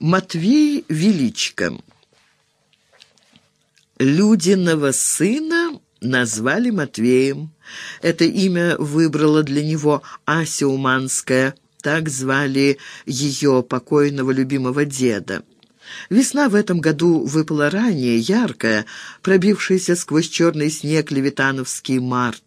Матвей Величко. Людиного сына назвали Матвеем. Это имя выбрала для него Ася Уманская, так звали ее покойного любимого деда. Весна в этом году выпала ранее, яркая, пробившаяся сквозь черный снег левитановский март.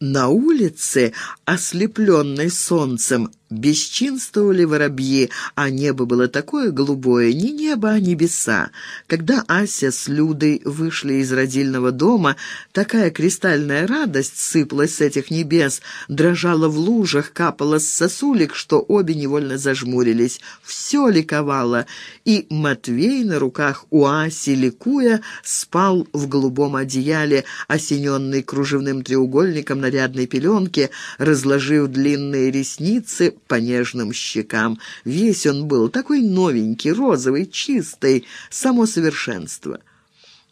На улице, ослепленной солнцем, бесчинствовали воробьи, а небо было такое голубое, не небо, а небеса. Когда Ася с Людой вышли из родильного дома, такая кристальная радость сыпалась с этих небес, дрожала в лужах, капала с сосулек, что обе невольно зажмурились. Все ликовало, и Матвей на руках у Аси, ликуя, спал в голубом одеяле, осененный кружевным треугольником нарядной пеленки, разложив длинные ресницы, по нежным щекам. Весь он был такой новенький, розовый, чистый, само совершенство.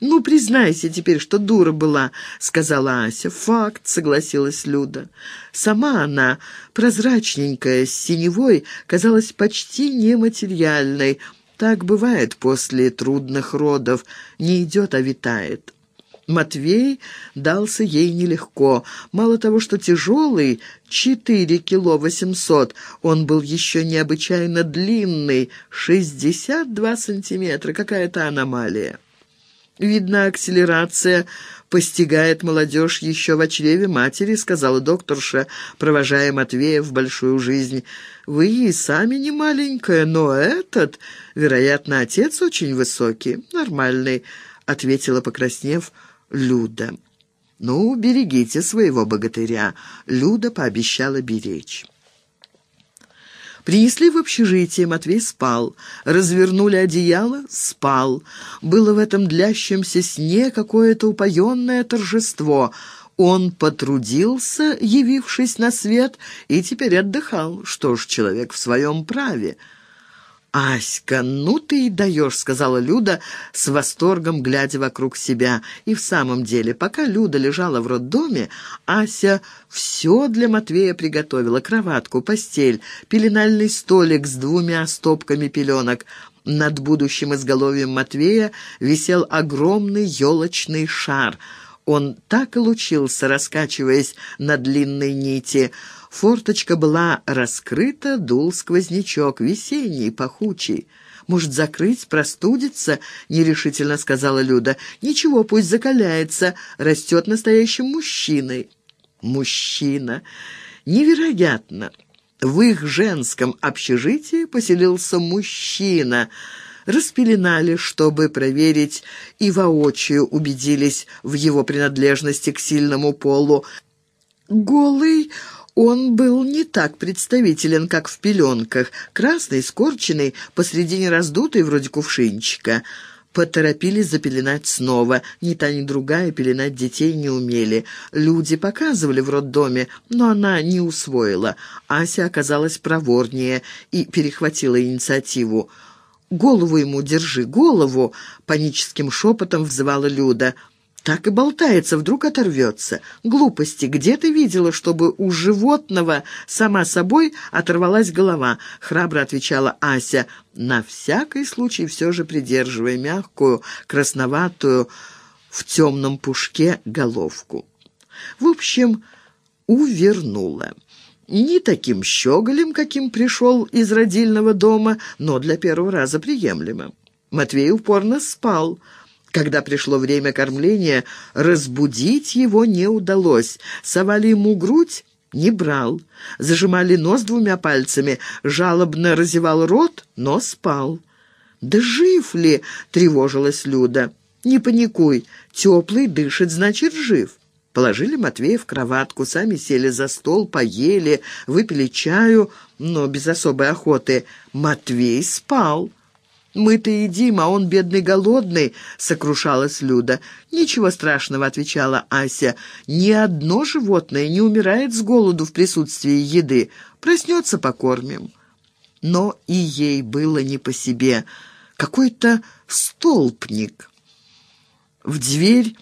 «Ну, признайся теперь, что дура была», — сказала Ася. «Факт», — согласилась Люда. Сама она, прозрачненькая, с синевой, казалась почти нематериальной. Так бывает после трудных родов. Не идет, а витает. Матвей дался ей нелегко. Мало того, что тяжелый, четыре кило восемьсот, он был еще необычайно длинный, шестьдесят два сантиметра, какая-то аномалия. «Видно, акселерация постигает молодежь еще в чреве матери», — сказала докторша, провожая Матвея в большую жизнь. «Вы и сами не маленькая, но этот, вероятно, отец очень высокий, нормальный», — ответила, покраснев, — Люда. «Ну, берегите своего богатыря», — Люда пообещала беречь. Принесли в общежитие, Матвей спал. Развернули одеяло, спал. Было в этом длящемся сне какое-то упоенное торжество. Он потрудился, явившись на свет, и теперь отдыхал. Что ж, человек в своем праве. «Аська, ну ты и даешь», — сказала Люда с восторгом, глядя вокруг себя. И в самом деле, пока Люда лежала в роддоме, Ася все для Матвея приготовила. Кроватку, постель, пеленальный столик с двумя стопками пеленок. Над будущим изголовьем Матвея висел огромный елочный шар. Он так и лучился, раскачиваясь на длинной нити — Форточка была раскрыта, дул сквознячок, весенний, пахучий. «Может, закрыть, простудиться?» — нерешительно сказала Люда. «Ничего, пусть закаляется, растет настоящим мужчиной». «Мужчина! Невероятно!» В их женском общежитии поселился мужчина. Распеленали, чтобы проверить, и воочию убедились в его принадлежности к сильному полу. Голый он был не так представителен, как в пеленках, красный, скорченный, посредине раздутый, вроде кувшинчика. Поторопились запеленать снова. Ни та, ни другая пеленать детей не умели. Люди показывали в роддоме, но она не усвоила. Ася оказалась проворнее и перехватила инициативу. «Голову ему держи, голову!» — паническим шепотом взывала Люда — так и болтается, вдруг оторвется. Глупости. Где ты видела, чтобы у животного сама собой оторвалась голова? Храбро отвечала Ася, на всякий случай все же придерживая мягкую, красноватую, в темном пушке головку. В общем, увернула. Не таким щеголем, каким пришел из родильного дома, но для первого раза приемлемо. Матвей упорно спал, когда пришло время кормления, разбудить его не удалось. Совали ему грудь, не брал. Зажимали нос двумя пальцами, жалобно разевал рот, но спал. «Да жив ли?» — тревожилась Люда. «Не паникуй, теплый дышит, значит, жив». Положили Матвея в кроватку, сами сели за стол, поели, выпили чаю, но без особой охоты. Матвей спал. «Мы-то едим, а он, бедный, голодный», — сокрушалась Люда. «Ничего страшного», — отвечала Ася. «Ни одно животное не умирает с голоду в присутствии еды. Проснется — покормим». Но и ей было не по себе. Какой-то столпник. В дверь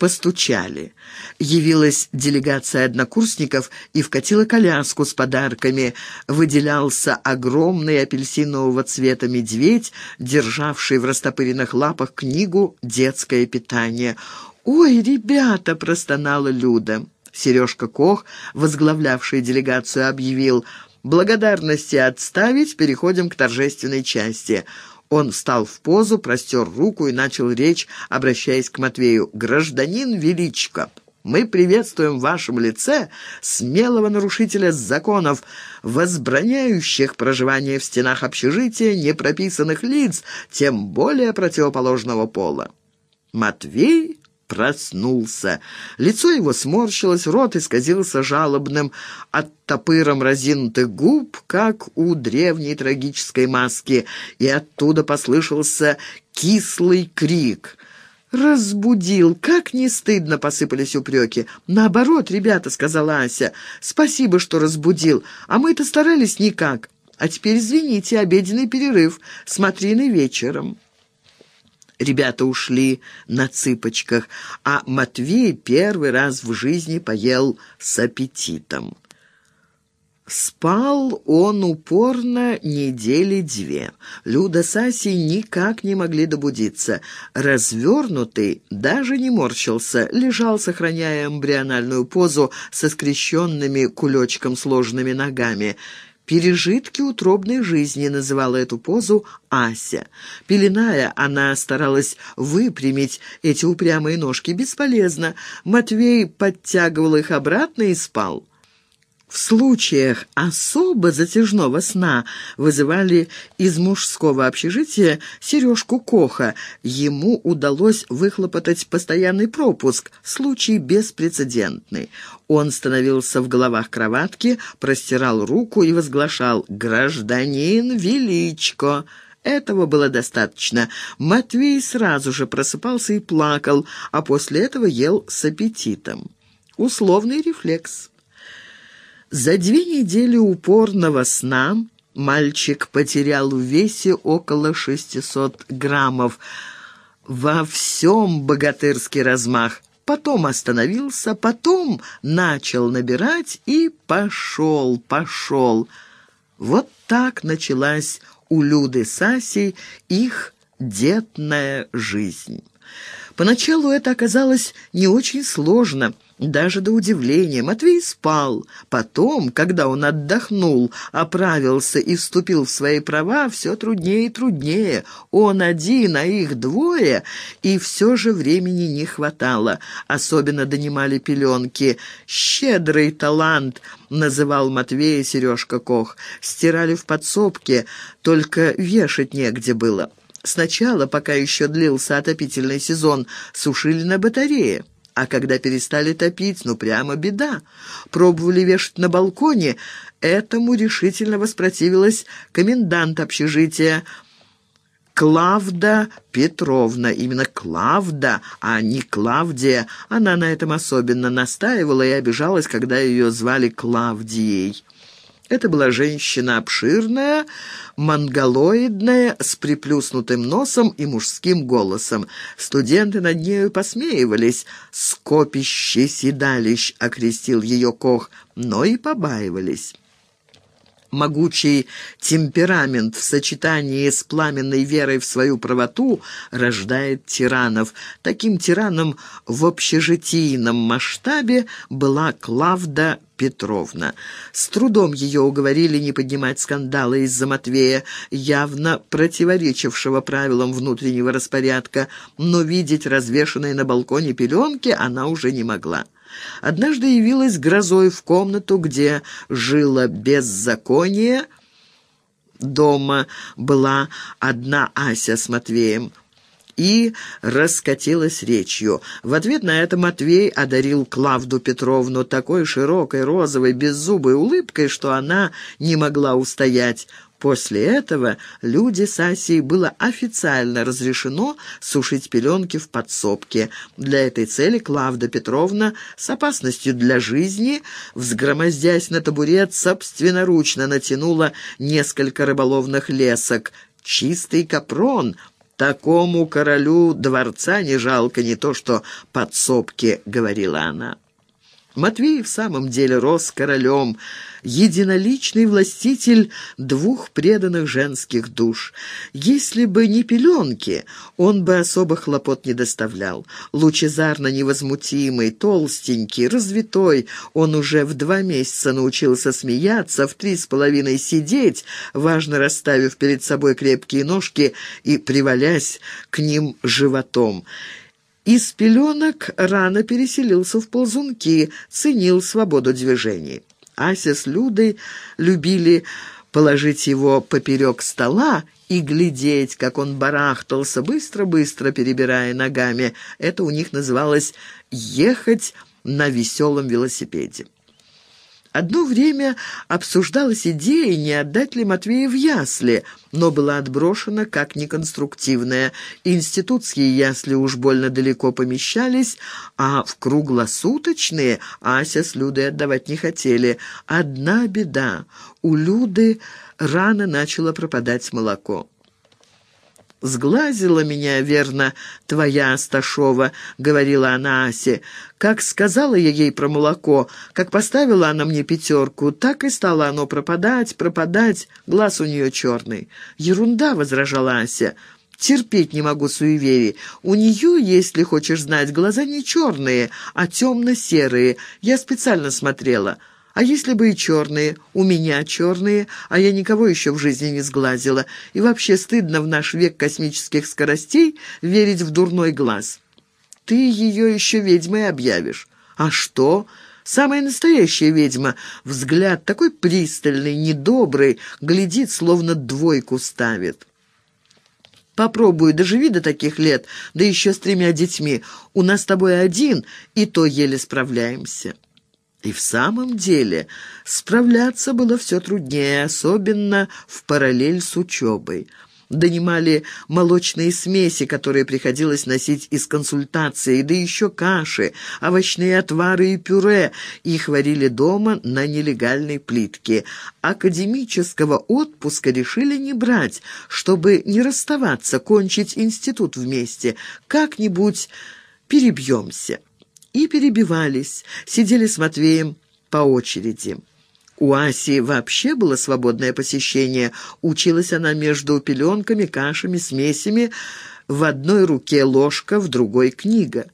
постучали. Явилась делегация однокурсников и вкатила коляску с подарками. Выделялся огромный апельсинового цвета медведь, державший в растопыренных лапах книгу «Детское питание». «Ой, ребята!» — простонала Люда. Сережка Кох, возглавлявший делегацию, объявил «Благодарности отставить, переходим к торжественной части». Он встал в позу, простер руку и начал речь, обращаясь к Матвею. «Гражданин Величко, мы приветствуем в вашем лице смелого нарушителя законов, возбраняющих проживание в стенах общежития непрописанных лиц, тем более противоположного пола». Матвей проснулся. Лицо его сморщилось, рот исказился жалобным, оттопыром разинутых губ, как у древней трагической маски, и оттуда послышался кислый крик. «Разбудил! Как не стыдно!» — посыпались упреки. «Наоборот, ребята», — сказала Ася, — «спасибо, что разбудил, а мы-то старались никак. А теперь извините, обеденный перерыв, смотрины вечером». Ребята ушли на цыпочках, а Матвей первый раз в жизни поел с аппетитом. Спал он упорно недели две. Люда с Асей никак не могли добудиться. Развернутый даже не морщился, лежал, сохраняя эмбриональную позу со скрещенными кулечком сложными ногами – «Пережитки утробной жизни» называла эту позу Ася. Пеленая, она старалась выпрямить эти упрямые ножки. Бесполезно. Матвей подтягивал их обратно и спал. В случаях особо затяжного сна вызывали из мужского общежития Сережку Коха. Ему удалось выхлопотать постоянный пропуск, случай беспрецедентный. Он становился в головах кроватки, простирал руку и возглашал «Гражданин Величко!» Этого было достаточно. Матвей сразу же просыпался и плакал, а после этого ел с аппетитом. Условный рефлекс. За две недели упорного сна мальчик потерял в весе около 600 граммов. Во всем богатырский размах. Потом остановился, потом начал набирать и пошел, пошел. Вот так началась у Люды с Асей их детная жизнь. Поначалу это оказалось не очень сложно – даже до удивления Матвей спал. Потом, когда он отдохнул, оправился и вступил в свои права, все труднее и труднее. Он один, а их двое, и все же времени не хватало. Особенно донимали пеленки. «Щедрый талант», — называл Матвея Сережка Кох. Стирали в подсобке, только вешать негде было. Сначала, пока еще длился отопительный сезон, сушили на батарее. А когда перестали топить, ну прямо беда. Пробовали вешать на балконе. Этому решительно воспротивилась комендант общежития Клавда Петровна. Именно Клавда, а не Клавдия. Она на этом особенно настаивала и обижалась, когда ее звали Клавдией. Это была женщина обширная, монголоидная, с приплюснутым носом и мужским голосом. Студенты над нею посмеивались. «Скопище седалищ», — окрестил ее Кох, но и побаивались. Могучий темперамент в сочетании с пламенной верой в свою правоту рождает тиранов. Таким тираном в общежитийном масштабе была Клавда Петровна. С трудом ее уговорили не поднимать скандала из-за Матвея, явно противоречившего правилам внутреннего распорядка, но видеть развешанные на балконе пеленки она уже не могла. Однажды явилась грозой в комнату, где жило беззаконие. Дома была одна Ася с Матвеем и раскатилась речью. В ответ на это Матвей одарил Клавду Петровну такой широкой, розовой, беззубой улыбкой, что она не могла устоять. После этого люди с Асей было официально разрешено сушить пеленки в подсобке. Для этой цели Клавда Петровна с опасностью для жизни, взгромоздясь на табурет, собственноручно натянула несколько рыболовных лесок. «Чистый капрон», Такому королю дворца не жалко, не то что подсобки», — говорила она. Матвей в самом деле рос королем, единоличный властитель двух преданных женских душ. Если бы не пеленки, он бы особо хлопот не доставлял. Лучезарно невозмутимый, толстенький, развитой, он уже в два месяца научился смеяться, в три с половиной сидеть, важно расставив перед собой крепкие ножки и привалясь к ним животом. Из пеленок рано переселился в ползунки, ценил свободу движений. Ася с Людой любили положить его поперек стола и глядеть, как он барахтался, быстро-быстро перебирая ногами. Это у них называлось «ехать на веселом велосипеде». Одно время обсуждалась идея, не отдать ли Матвея в ясли, но была отброшена как неконструктивная. Институтские ясли уж больно далеко помещались, а в круглосуточные Ася с Людой отдавать не хотели. Одна беда — у Люды рано начало пропадать молоко. «Сглазила меня, верно, твоя Асташова», — говорила она Асе. «Как сказала я ей про молоко, как поставила она мне пятерку, так и стало оно пропадать, пропадать, глаз у нее черный». «Ерунда», — возражала Ася. «Терпеть не могу суеверий. У нее, если хочешь знать, глаза не черные, а темно-серые. Я специально смотрела». А если бы и черные? У меня черные, а я никого еще в жизни не сглазила. И вообще стыдно в наш век космических скоростей верить в дурной глаз. Ты ее еще ведьмой объявишь. А что? Самая настоящая ведьма. Взгляд такой пристальный, недобрый, глядит, словно двойку ставит. Попробую, доживи до таких лет, да еще с тремя детьми. У нас с тобой один, и то еле справляемся». И в самом деле справляться было все труднее, особенно в параллель с учебой. Донимали молочные смеси, которые приходилось носить из консультации, да еще каши, овощные отвары и пюре. Их варили дома на нелегальной плитке. Академического отпуска решили не брать, чтобы не расставаться, кончить институт вместе. Как-нибудь перебьемся и перебивались, сидели с Матвеем по очереди. У Аси вообще было свободное посещение. Училась она между пеленками, кашами, смесями, в одной руке ложка, в другой книга.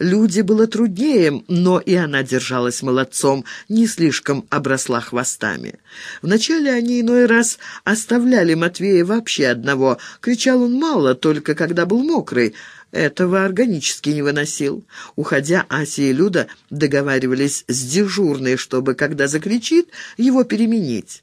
Люди было труднее, но и она держалась молодцом, не слишком обросла хвостами. Вначале они иной раз оставляли Матвея вообще одного. Кричал он мало, только когда был мокрый, этого органически не выносил. Уходя, Ася и Люда договаривались с дежурной, чтобы, когда закричит, его переменить.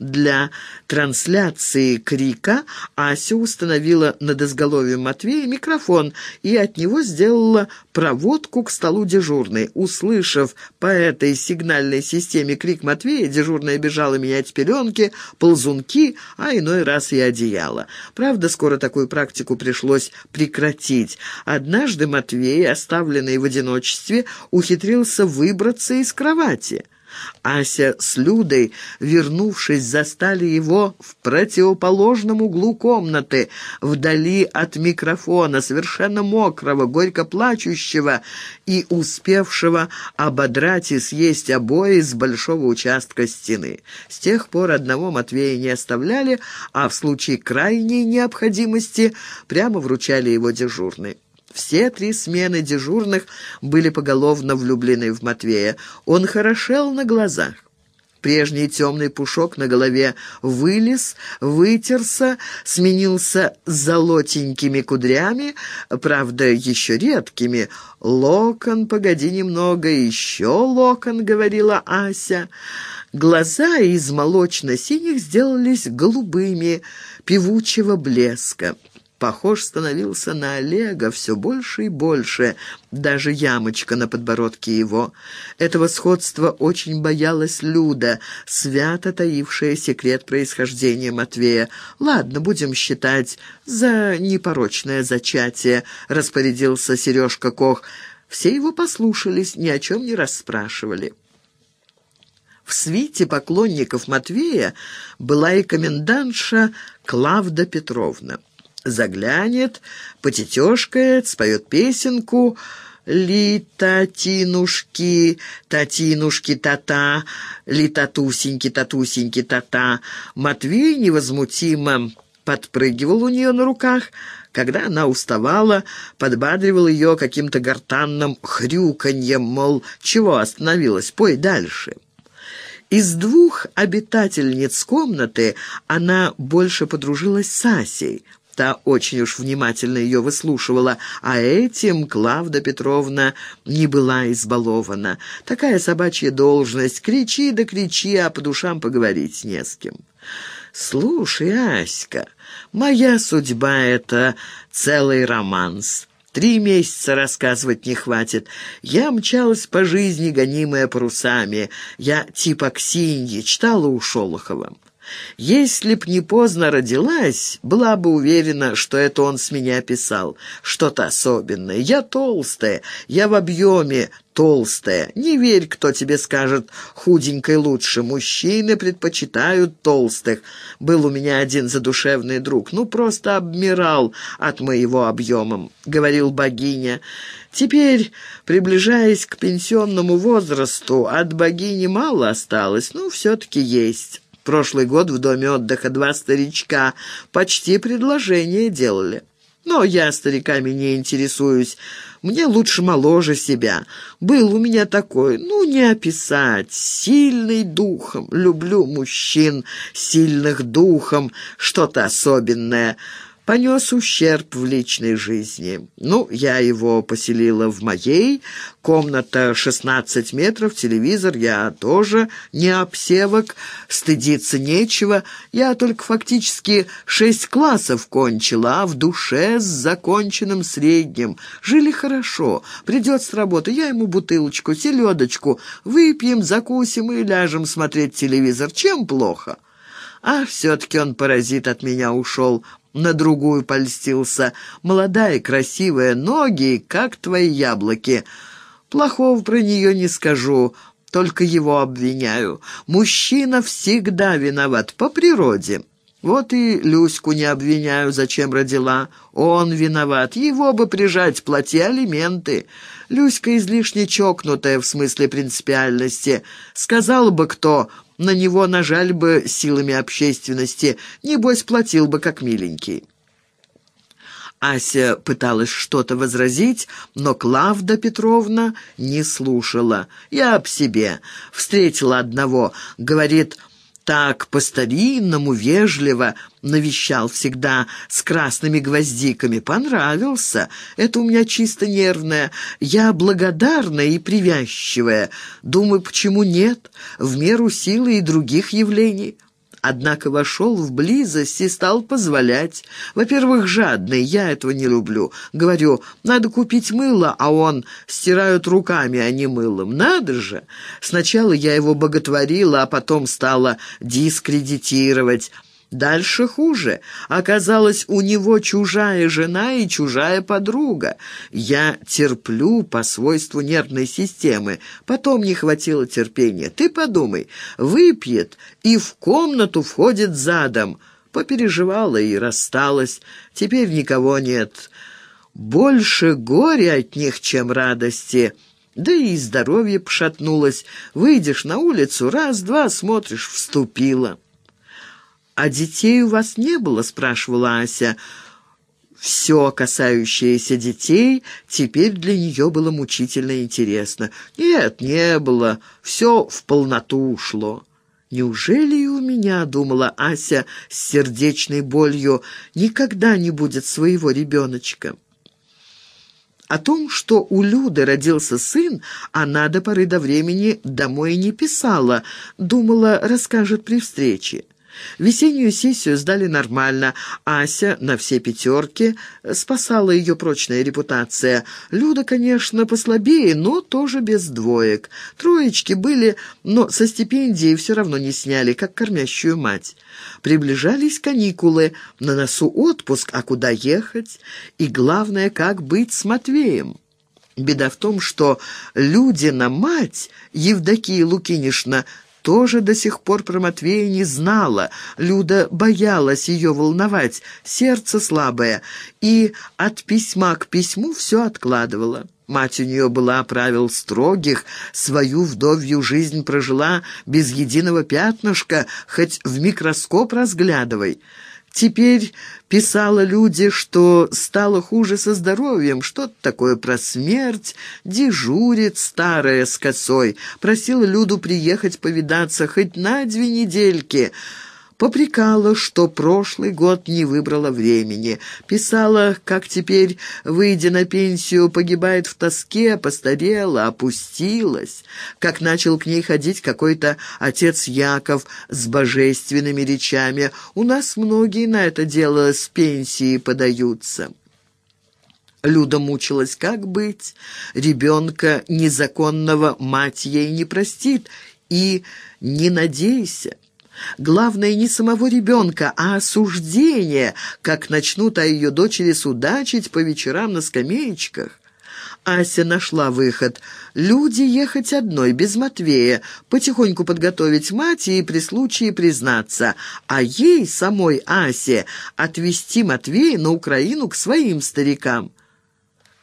Для трансляции крика Ася установила над изголовьем Матвея микрофон и от него сделала проводку к столу дежурной. Услышав по этой сигнальной системе крик Матвея, дежурная бежала менять пеленки, ползунки, а иной раз и одеяло. Правда, скоро такую практику пришлось прекратить. Однажды Матвей, оставленный в одиночестве, ухитрился выбраться из кровати. Ася с Людой, вернувшись, застали его в противоположном углу комнаты, вдали от микрофона, совершенно мокрого, горько плачущего и успевшего ободрать и съесть обои с большого участка стены. С тех пор одного Матвея не оставляли, а в случае крайней необходимости прямо вручали его дежурный. Все три смены дежурных были поголовно влюблены в Матвея. Он хорошел на глазах. Прежний темный пушок на голове вылез, вытерся, сменился золотенькими кудрями, правда, еще редкими. «Локон, погоди немного, еще локон», — говорила Ася. Глаза из молочно-синих сделались голубыми, певучего блеска похож становился на Олега все больше и больше, даже ямочка на подбородке его. Этого сходства очень боялась Люда, свято таившая секрет происхождения Матвея. «Ладно, будем считать за непорочное зачатие», — распорядился Сережка Кох. Все его послушались, ни о чем не расспрашивали. В свите поклонников Матвея была и комендантша Клавда Петровна. Заглянет, потетешкает, споет песенку «Ли татинушки, татинушки тата, ли татусеньки, татусеньки тата». Матвей невозмутимо подпрыгивал у нее на руках, когда она уставала, подбадривал ее каким-то гортанным хрюканьем, мол, чего остановилась, пой дальше. Из двух обитательниц комнаты она больше подружилась с Асей. Та очень уж внимательно ее выслушивала, а этим Клавда Петровна не была избалована. Такая собачья должность. Кричи да кричи, а по душам поговорить не с кем. «Слушай, Аська, моя судьба — это целый романс». Три месяца рассказывать не хватит. Я мчалась по жизни, гонимая парусами. Я типа Ксиньи, читала у Шолохова. Если б не поздно родилась, была бы уверена, что это он с меня писал. Что-то особенное. Я толстая, я в объеме толстая. Не верь, кто тебе скажет, худенькой лучше. Мужчины предпочитают толстых. Был у меня один задушевный друг, ну просто обмирал от моего объема, говорил богиня. Теперь, приближаясь к пенсионному возрасту, от богини мало осталось, но все-таки есть. Прошлый год в доме отдыха два старичка почти предложение делали. Но я стариками не интересуюсь. Мне лучше моложе себя. Был у меня такой, ну, не описать, сильный духом. Люблю мужчин, сильных духом, что-то особенное понес ущерб в личной жизни. Ну, я его поселила в моей, комната 16 метров, телевизор, я тоже не обсевок, стыдиться нечего, я только фактически шесть классов кончила, а в душе с законченным средним. Жили хорошо, придет с работы, я ему бутылочку, селедочку, выпьем, закусим и ляжем смотреть телевизор. Чем плохо?» А все-таки он, паразит, от меня ушел на другую польстился. Молодая, красивая, ноги, как твои яблоки. Плохого про нее не скажу, только его обвиняю. Мужчина всегда виноват по природе. Вот и Люську не обвиняю, зачем родила. Он виноват, его бы прижать, плати алименты. Люська излишне чокнутая в смысле принципиальности. Сказал бы кто, на него нажали бы силами общественности, небось платил бы как миленький. Ася пыталась что-то возразить, но Клавда Петровна не слушала. «Я об себе. Встретила одного. Говорит, так по-старинному, вежливо навещал всегда с красными гвоздиками. Понравился. Это у меня чисто нервное. Я благодарная и привязчивая. Думаю, почему нет? В меру силы и других явлений» однако вошел в близость и стал позволять. Во-первых, жадный, я этого не люблю. Говорю, надо купить мыло, а он стирают руками, а не мылом. Надо же! Сначала я его боготворила, а потом стала дискредитировать. Дальше хуже. Оказалось, у него чужая жена и чужая подруга. Я терплю по свойству нервной системы. Потом не хватило терпения. Ты подумай, выпьет и в комнату входит задом. Попереживала и рассталась. Теперь никого нет. Больше горя от них, чем радости». Да и здоровье пошатнулось. Выйдешь на улицу, раз-два смотришь, вступила. «А детей у вас не было?» — спрашивала Ася. Все, касающееся детей, теперь для нее было мучительно интересно. «Нет, не было. Все в полноту ушло». «Неужели и у меня, — думала Ася с сердечной болью, — никогда не будет своего ребеночка?» О том, что у Люды родился сын, она до поры до времени домой не писала, думала, расскажет при встрече. Весеннюю сессию сдали нормально. Ася на все пятерки спасала ее прочная репутация. Люда, конечно, послабее, но тоже без двоек. Троечки были, но со стипендии все равно не сняли, как кормящую мать. Приближались каникулы, на носу отпуск, а куда ехать? И главное, как быть с Матвеем? Беда в том, что Людина мать, Евдокия Лукинишна, тоже до сих пор про Матвея не знала. Люда боялась ее волновать, сердце слабое, и от письма к письму все откладывала. Мать у нее была правил строгих, свою вдовью жизнь прожила без единого пятнышка, хоть в микроскоп разглядывай. Теперь писала люди, что стало хуже со здоровьем, что-то такое про смерть, дежурит старая с косой. Просила Люду приехать повидаться хоть на две недельки — Попрекала, что прошлый год не выбрала времени. Писала, как теперь, выйдя на пенсию, погибает в тоске, постарела, опустилась. Как начал к ней ходить какой-то отец Яков с божественными речами. У нас многие на это дело с пенсии подаются. Люда мучилась, как быть. Ребенка незаконного мать ей не простит. И не надейся. Главное не самого ребенка, а осуждение, как начнут о ее дочери судачить по вечерам на скамеечках. Ася нашла выход. Люди ехать одной, без Матвея, потихоньку подготовить мать и при случае признаться. А ей, самой Асе, отвезти Матвея на Украину к своим старикам.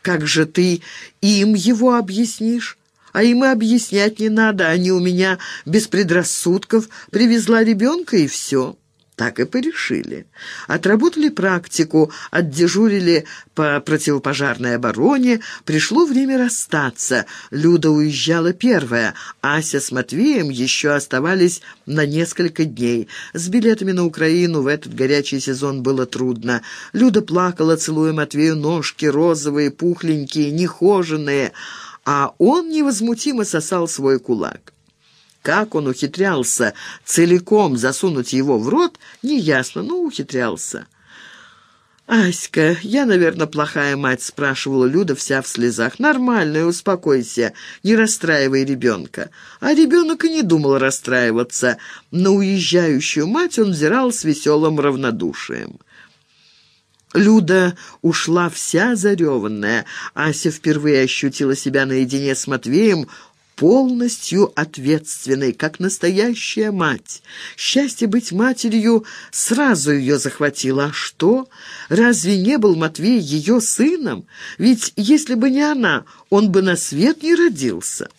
«Как же ты им его объяснишь?» А им и объяснять не надо, они у меня без предрассудков, привезла ребенка и все». Так и порешили. Отработали практику, отдежурили по противопожарной обороне. Пришло время расстаться. Люда уезжала первая. Ася с Матвеем еще оставались на несколько дней. С билетами на Украину в этот горячий сезон было трудно. Люда плакала, целуя Матвею ножки, розовые, пухленькие, нехоженные а он невозмутимо сосал свой кулак. Как он ухитрялся целиком засунуть его в рот, неясно, но ухитрялся. «Аська, я, наверное, плохая мать», — спрашивала Люда вся в слезах. «Нормальная, успокойся, не расстраивай ребенка». А ребенок и не думал расстраиваться. На уезжающую мать он взирал с веселым равнодушием. Люда ушла вся зареванная. Ася впервые ощутила себя наедине с Матвеем, полностью ответственной, как настоящая мать. Счастье быть матерью сразу ее захватило. А что? Разве не был Матвей ее сыном? Ведь если бы не она, он бы на свет не родился.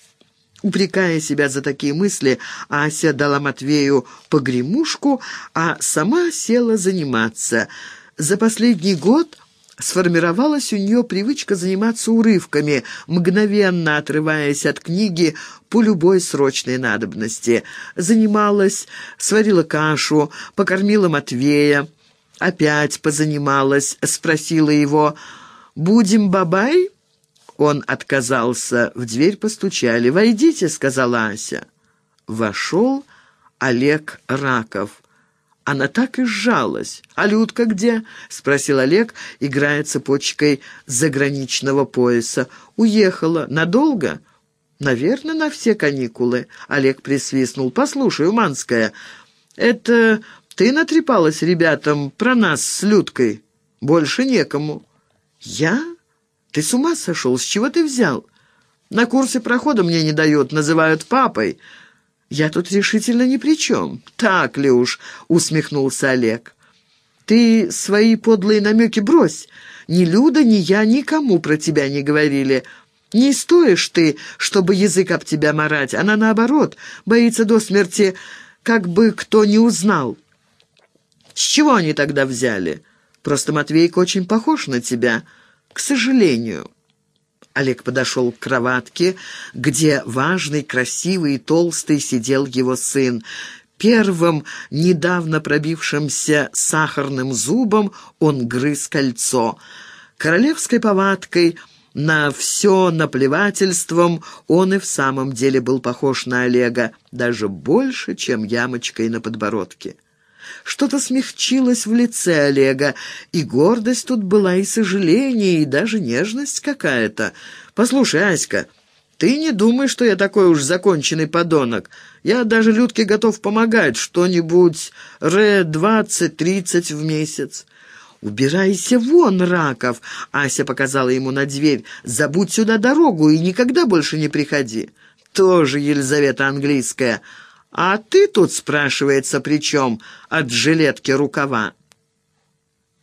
Упрекая себя за такие мысли, Ася дала Матвею погремушку, а сама села заниматься – за последний год сформировалась у нее привычка заниматься урывками, мгновенно отрываясь от книги по любой срочной надобности. Занималась, сварила кашу, покормила Матвея. Опять позанималась, спросила его «Будем бабай?» Он отказался, в дверь постучали. «Войдите», — сказала Ася. Вошел Олег Раков. Она так и сжалась. «А Людка где?» — спросил Олег, играя цепочкой заграничного пояса. «Уехала. Надолго?» «Наверное, на все каникулы». Олег присвистнул. «Послушай, Уманская, это ты натрепалась ребятам про нас с Людкой? Больше некому». «Я? Ты с ума сошел? С чего ты взял?» «На курсе прохода мне не дают, называют папой». «Я тут решительно ни при чем». «Так ли уж?» — усмехнулся Олег. «Ты свои подлые намеки брось. Ни Люда, ни я никому про тебя не говорили. Не стоишь ты, чтобы язык об тебя марать. Она, наоборот, боится до смерти, как бы кто не узнал». «С чего они тогда взяли? Просто Матвейка очень похож на тебя, к сожалению». Олег подошел к кроватке, где важный, красивый и толстый сидел его сын. Первым, недавно пробившимся сахарным зубом, он грыз кольцо. Королевской повадкой на все наплевательством он и в самом деле был похож на Олега, даже больше, чем ямочкой на подбородке. Что-то смягчилось в лице Олега, и гордость тут была, и сожаление, и даже нежность какая-то. «Послушай, Аська, ты не думай, что я такой уж законченный подонок. Я даже Людке готов помогать, что-нибудь ре двадцать-тридцать в месяц». «Убирайся вон, Раков!» — Ася показала ему на дверь. «Забудь сюда дорогу и никогда больше не приходи». «Тоже Елизавета Английская». А ты тут, спрашивается, при чем от жилетки рукава?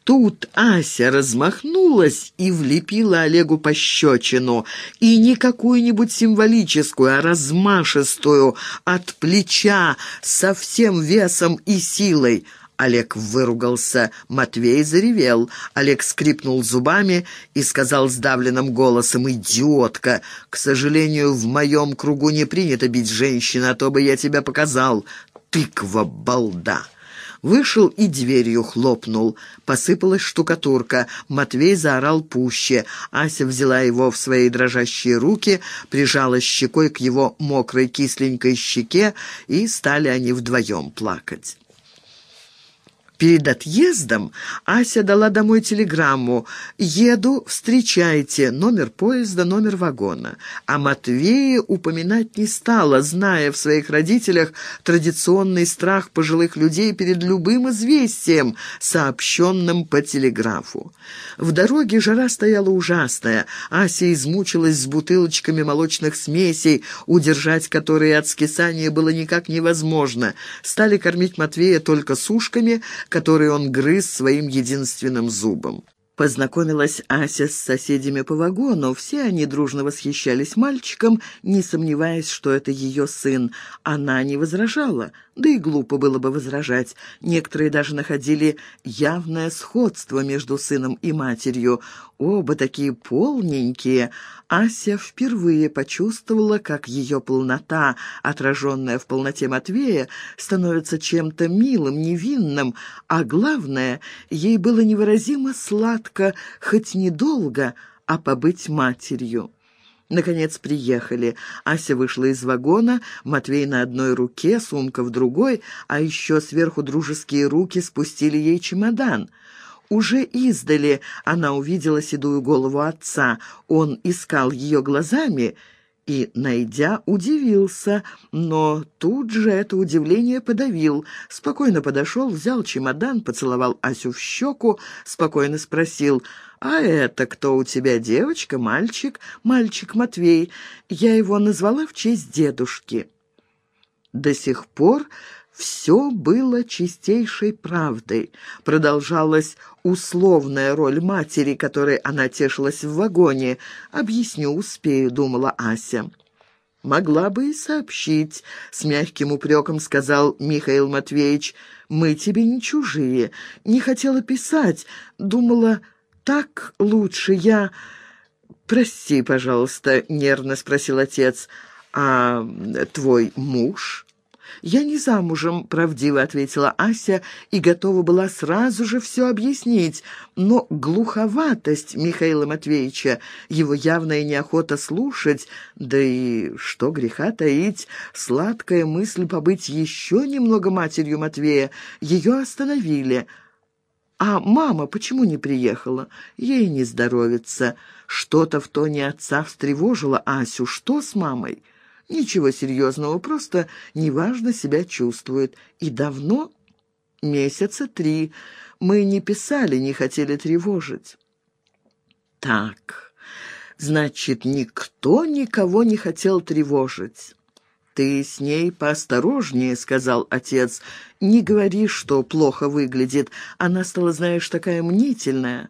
Тут Ася размахнулась и влепила Олегу пощечину. И не какую-нибудь символическую, а размашистую, от плеча, со всем весом и силой. Олег выругался, Матвей заревел. Олег скрипнул зубами и сказал сдавленным голосом «Идиотка! К сожалению, в моем кругу не принято бить женщин, а то бы я тебя показал. Тыква балда!» Вышел и дверью хлопнул. Посыпалась штукатурка. Матвей заорал пуще. Ася взяла его в свои дрожащие руки, прижала щекой к его мокрой кисленькой щеке, и стали они вдвоем плакать. Перед отъездом Ася дала домой телеграмму «Еду, встречайте, номер поезда, номер вагона». А Матвея упоминать не стала, зная в своих родителях традиционный страх пожилых людей перед любым известием, сообщенным по телеграфу. В дороге жара стояла ужасная. Ася измучилась с бутылочками молочных смесей, удержать которые от скисания было никак невозможно. Стали кормить Матвея только сушками – который он грыз своим единственным зубом. Познакомилась Ася с соседями по вагону. Все они дружно восхищались мальчиком, не сомневаясь, что это ее сын. Она не возражала, да и глупо было бы возражать. Некоторые даже находили явное сходство между сыном и матерью. Оба такие полненькие. Ася впервые почувствовала, как ее полнота, отраженная в полноте Матвея, становится чем-то милым, невинным, а главное, ей было невыразимо сладко, хоть недолго, а побыть матерью. Наконец приехали. Ася вышла из вагона, Матвей на одной руке, сумка в другой, а еще сверху дружеские руки спустили ей чемодан — уже издали она увидела седую голову отца. Он искал ее глазами и, найдя, удивился, но тут же это удивление подавил. Спокойно подошел, взял чемодан, поцеловал Асю в щеку, спокойно спросил, «А это кто у тебя, девочка, мальчик?» «Мальчик Матвей. Я его назвала в честь дедушки». До сих пор все было чистейшей правдой. Продолжалась условная роль матери, которой она тешилась в вагоне. «Объясню, успею», — думала Ася. «Могла бы и сообщить», — с мягким упреком сказал Михаил Матвеевич. «Мы тебе не чужие. Не хотела писать. Думала, так лучше я...» «Прости, пожалуйста», — нервно спросил отец. «А твой муж?» «Я не замужем», — правдиво ответила Ася и готова была сразу же все объяснить. Но глуховатость Михаила Матвеевича, его явная неохота слушать, да и, что греха таить, сладкая мысль побыть еще немного матерью Матвея, ее остановили. «А мама почему не приехала? Ей не здоровится». Что-то в тоне отца встревожило Асю. «Что с мамой?» Ничего серьезного, просто неважно себя чувствует. И давно? Месяца три. Мы не писали, не хотели тревожить. Так, значит, никто никого не хотел тревожить. «Ты с ней поосторожнее», — сказал отец. «Не говори, что плохо выглядит. Она стала, знаешь, такая мнительная.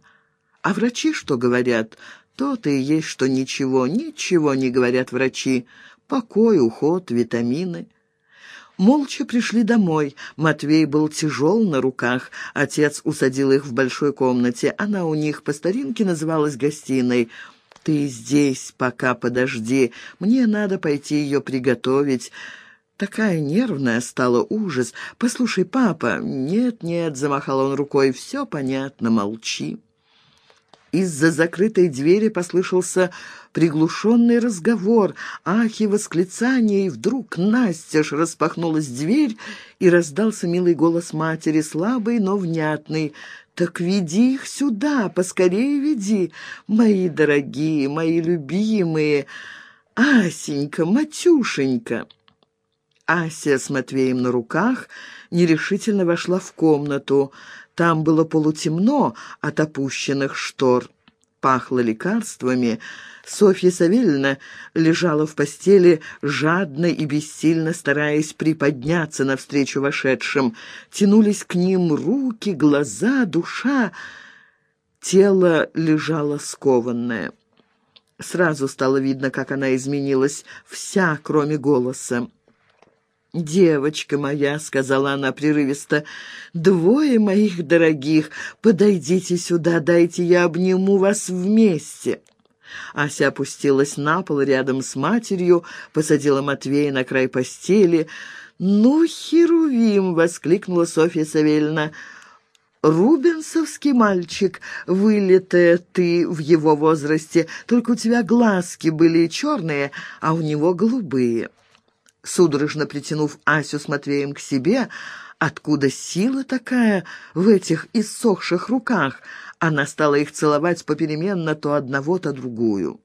А врачи что говорят? То-то и есть, что ничего, ничего не говорят врачи. Покой, уход, витамины. Молча пришли домой. Матвей был тяжел на руках. Отец усадил их в большой комнате. Она у них по старинке называлась гостиной. «Ты здесь пока подожди. Мне надо пойти ее приготовить». Такая нервная стала ужас. «Послушай, папа...» «Нет-нет», — замахал он рукой, — «все понятно, молчи». Из-за закрытой двери послышался приглушенный разговор, ахи, восклицания, и вдруг настежь распахнулась дверь, и раздался милый голос матери, слабый, но внятный. «Так веди их сюда, поскорее веди, мои дорогие, мои любимые, Асенька, Матюшенька!» Ася с Матвеем на руках нерешительно вошла в комнату. Там было полутемно от опущенных штор. пахло лекарствами, Софья Савельевна лежала в постели, жадно и бессильно стараясь приподняться навстречу вошедшим. Тянулись к ним руки, глаза, душа. Тело лежало скованное. Сразу стало видно, как она изменилась, вся, кроме голоса. «Девочка моя», — сказала она прерывисто, — «двое моих дорогих, подойдите сюда, дайте я обниму вас вместе». Ася опустилась на пол рядом с матерью, посадила Матвея на край постели. «Ну, Херувим!» — воскликнула Софья Савельевна. «Рубенсовский мальчик, вылитая ты в его возрасте, только у тебя глазки были черные, а у него голубые» судорожно притянув Асю с Матвеем к себе, откуда сила такая в этих иссохших руках. Она стала их целовать попеременно то одного, то другую.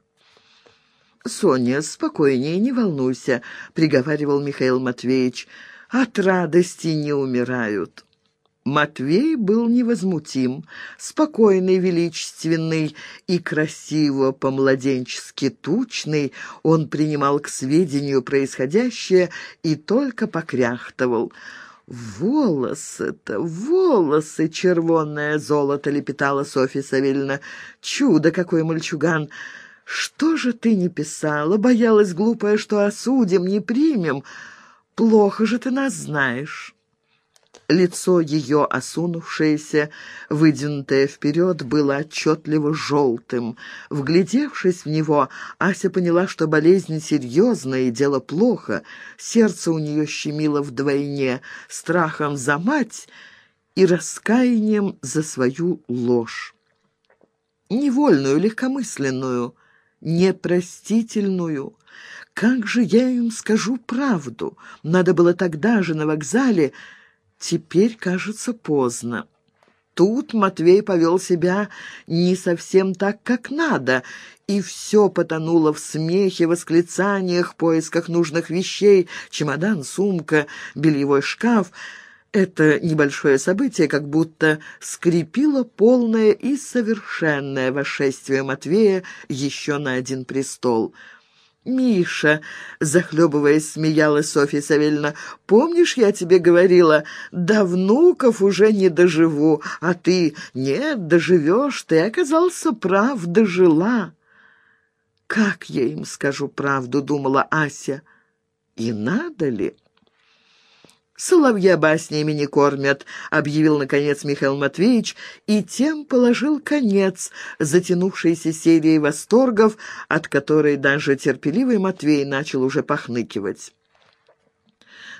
«Соня, спокойнее, не волнуйся», — приговаривал Михаил Матвеевич. «От радости не умирают». Матвей был невозмутим, спокойный, величественный и красиво по-младенчески тучный. Он принимал к сведению происходящее и только покряхтывал. «Волосы-то, волосы, червонное золото!» — лепетала Софья Савельевна. «Чудо какой мальчуган! Что же ты не писала? Боялась глупая, что осудим, не примем. Плохо же ты нас знаешь». Лицо ее, осунувшееся, вытянутое вперед, было отчетливо желтым. Вглядевшись в него, Ася поняла, что болезнь серьезная и дело плохо. Сердце у нее щемило вдвойне, страхом за мать и раскаянием за свою ложь. Невольную, легкомысленную, непростительную. Как же я им скажу правду? Надо было тогда же на вокзале Теперь, кажется, поздно. Тут Матвей повел себя не совсем так, как надо, и все потонуло в смехе, восклицаниях, поисках нужных вещей, чемодан, сумка, бельевой шкаф. Это небольшое событие как будто скрепило полное и совершенное восшествие Матвея еще на один престол — «Миша», — захлебываясь, смеялась Софья Савельевна, — «помнишь, я тебе говорила, до внуков уже не доживу, а ты, нет, доживешь, ты оказался прав, дожила». «Как я им скажу правду?» — думала Ася. «И надо ли?» «Соловья баснями не кормят», — объявил, наконец, Михаил Матвеевич, и тем положил конец затянувшейся серии восторгов, от которой даже терпеливый Матвей начал уже похныкивать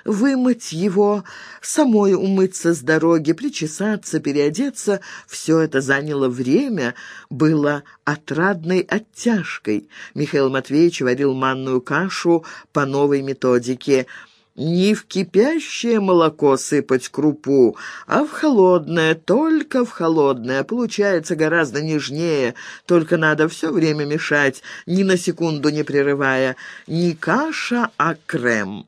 вымыть его, самой умыться с дороги, причесаться, переодеться — все это заняло время, было отрадной оттяжкой. Михаил Матвеевич варил манную кашу по новой методике — не в кипящее молоко сыпать крупу, а в холодное, только в холодное. Получается гораздо нежнее, только надо все время мешать, ни на секунду не прерывая. Не каша, а крем.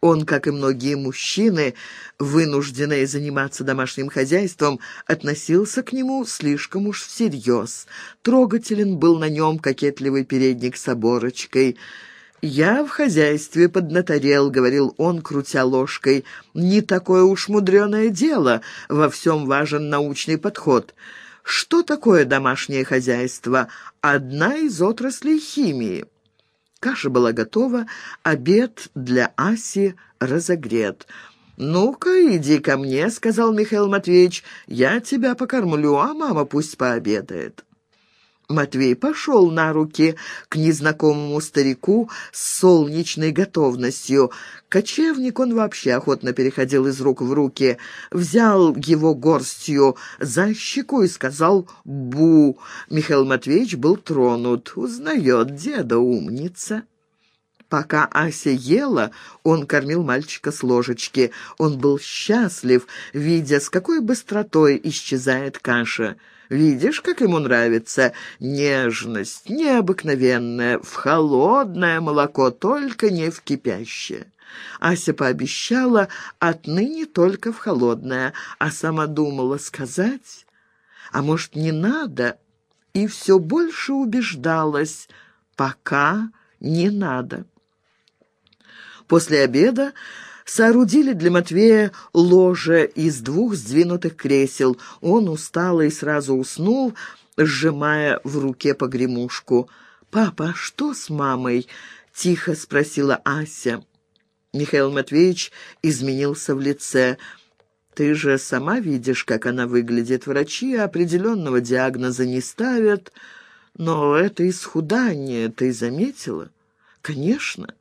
Он, как и многие мужчины, вынужденные заниматься домашним хозяйством, относился к нему слишком уж всерьез. Трогателен был на нем кокетливый передник с оборочкой – «Я в хозяйстве поднаторел», — говорил он, крутя ложкой. «Не такое уж мудреное дело, во всем важен научный подход. Что такое домашнее хозяйство? Одна из отраслей химии». Каша была готова, обед для Аси разогрет. «Ну-ка, иди ко мне», — сказал Михаил Матвеевич. «Я тебя покормлю, а мама пусть пообедает». Матвей пошел на руки к незнакомому старику с солнечной готовностью. Кочевник он вообще охотно переходил из рук в руки. Взял его горстью за щеку и сказал «Бу». Михаил Матвеевич был тронут. Узнает деда, умница. Пока Ася ела, он кормил мальчика с ложечки. Он был счастлив, видя, с какой быстротой исчезает каша. Видишь, как ему нравится? Нежность необыкновенная, в холодное молоко, только не в кипящее. Ася пообещала отныне только в холодное, а сама думала сказать. А может, не надо? и все больше убеждалась, пока не надо. После обеда соорудили для Матвея ложе из двух сдвинутых кресел. Он устал и сразу уснул, сжимая в руке погремушку. «Папа, что с мамой?» — тихо спросила Ася. Михаил Матвеевич изменился в лице. «Ты же сама видишь, как она выглядит. Врачи определенного диагноза не ставят. Но это исхудание, ты заметила?» «Конечно».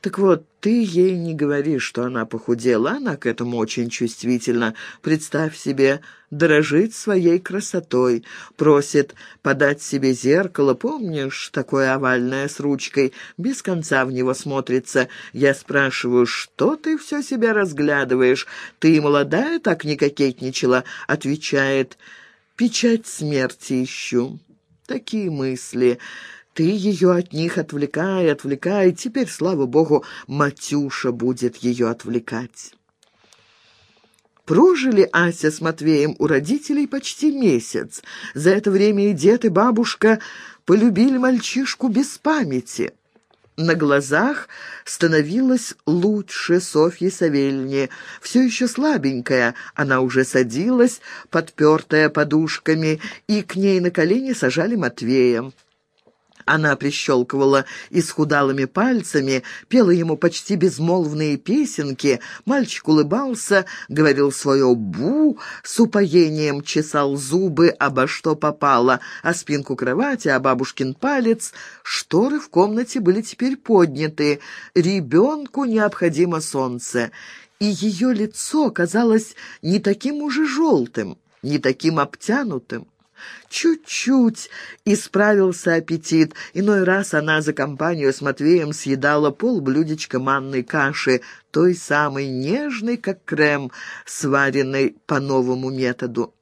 Так вот, ты ей не говоришь, что она похудела, она к этому очень чувствительна. Представь себе, дорожит своей красотой, просит подать себе зеркало, помнишь, такое овальное с ручкой, без конца в него смотрится. Я спрашиваю, что ты все себя разглядываешь? Ты молодая так не кокетничала? Отвечает, печать смерти ищу. Такие мысли... Ты ее от них отвлекай, отвлекай. Теперь, слава богу, Матюша будет ее отвлекать. Прожили Ася с Матвеем у родителей почти месяц. За это время и дед, и бабушка полюбили мальчишку без памяти. На глазах становилась лучше Софьи Савельни. Все еще слабенькая, она уже садилась, подпертая подушками, и к ней на колени сажали Матвея. Она прищелкивала исхудалыми пальцами, пела ему почти безмолвные песенки. Мальчик улыбался, говорил свое «бу», с упоением чесал зубы обо что попало, а спинку кровати, а бабушкин палец. Шторы в комнате были теперь подняты. Ребенку необходимо солнце. И ее лицо казалось не таким уже желтым, не таким обтянутым. Чуть-чуть исправился аппетит. Иной раз она за компанию с Матвеем съедала полблюдечка манной каши, той самой нежной, как крем, сваренной по новому методу.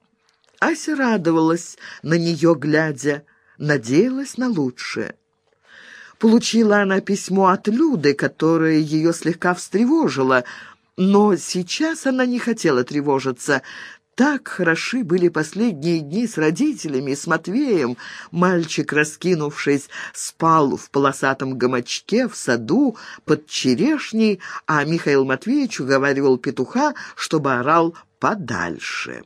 Ася радовалась, на нее глядя, надеялась на лучшее. Получила она письмо от Люды, которое ее слегка встревожило, но сейчас она не хотела тревожиться. Так хороши были последние дни с родителями, с Матвеем. Мальчик, раскинувшись, спал в полосатом гамачке в саду под черешней, а Михаил Матвеевич уговаривал петуха, чтобы орал подальше.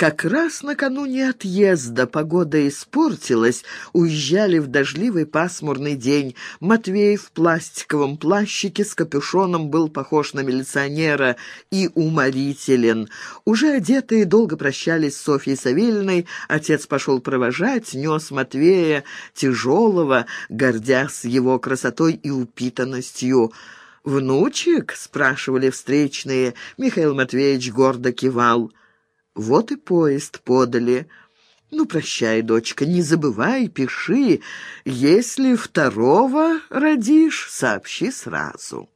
Как раз накануне отъезда погода испортилась, уезжали в дождливый пасмурный день. Матвей в пластиковом плащике с капюшоном был похож на милиционера и уморителен. Уже одетые долго прощались с Софьей Савельиной, отец пошел провожать, нес Матвея, тяжелого, гордясь его красотой и упитанностью. «Внучек?» — спрашивали встречные. Михаил Матвеевич гордо кивал. Вот и поезд подали. Ну, прощай, дочка, не забывай, пиши. Если второго родишь, сообщи сразу.